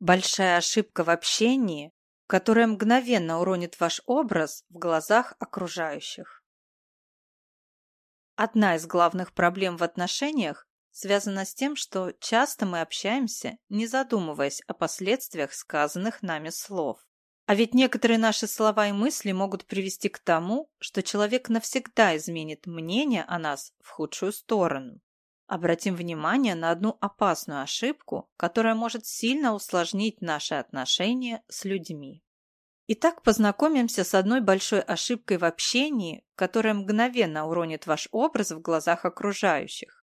Большая ошибка в общении, которая мгновенно уронит ваш образ в глазах окружающих. Одна из главных проблем в отношениях связана с тем, что часто мы общаемся, не задумываясь о последствиях сказанных нами слов. А ведь некоторые наши слова и мысли могут привести к тому, что человек навсегда изменит мнение о нас в худшую сторону. Обратим внимание на одну опасную ошибку, которая может сильно усложнить наши отношения с людьми. Итак, познакомимся с одной большой ошибкой в общении, которая мгновенно уронит ваш образ в глазах окружающих.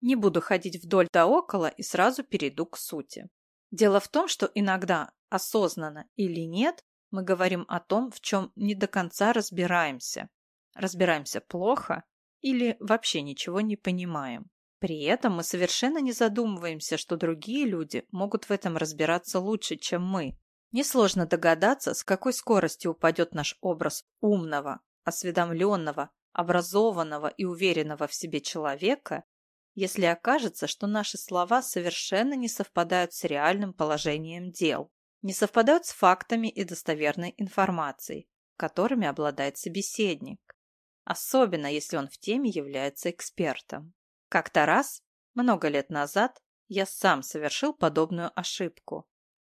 Не буду ходить вдоль да около и сразу перейду к сути. Дело в том, что иногда, осознанно или нет, мы говорим о том, в чем не до конца разбираемся. Разбираемся плохо или вообще ничего не понимаем. При этом мы совершенно не задумываемся, что другие люди могут в этом разбираться лучше, чем мы. Несложно догадаться, с какой скоростью упадет наш образ умного, осведомленного, образованного и уверенного в себе человека, если окажется, что наши слова совершенно не совпадают с реальным положением дел, не совпадают с фактами и достоверной информацией, которыми обладает собеседник, особенно если он в теме является экспертом. Как-то раз, много лет назад, я сам совершил подобную ошибку.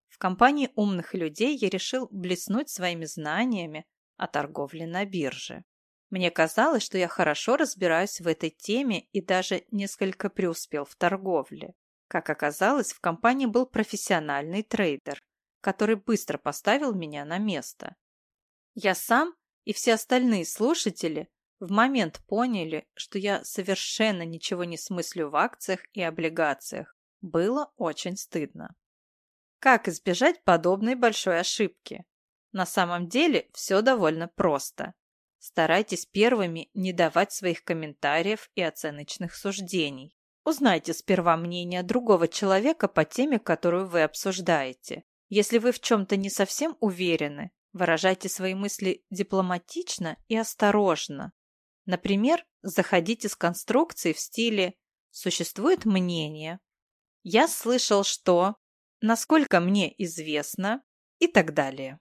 В компании умных людей я решил блеснуть своими знаниями о торговле на бирже. Мне казалось, что я хорошо разбираюсь в этой теме и даже несколько преуспел в торговле. Как оказалось, в компании был профессиональный трейдер, который быстро поставил меня на место. Я сам и все остальные слушатели в момент поняли, что я совершенно ничего не смыслю в акциях и облигациях. Было очень стыдно. Как избежать подобной большой ошибки? На самом деле все довольно просто. Старайтесь первыми не давать своих комментариев и оценочных суждений. Узнайте сперва мнение другого человека по теме, которую вы обсуждаете. Если вы в чем-то не совсем уверены, выражайте свои мысли дипломатично и осторожно. Например, заходите с конструкцией в стиле «Существует мнение», «Я слышал, что», «Насколько мне известно» и так далее.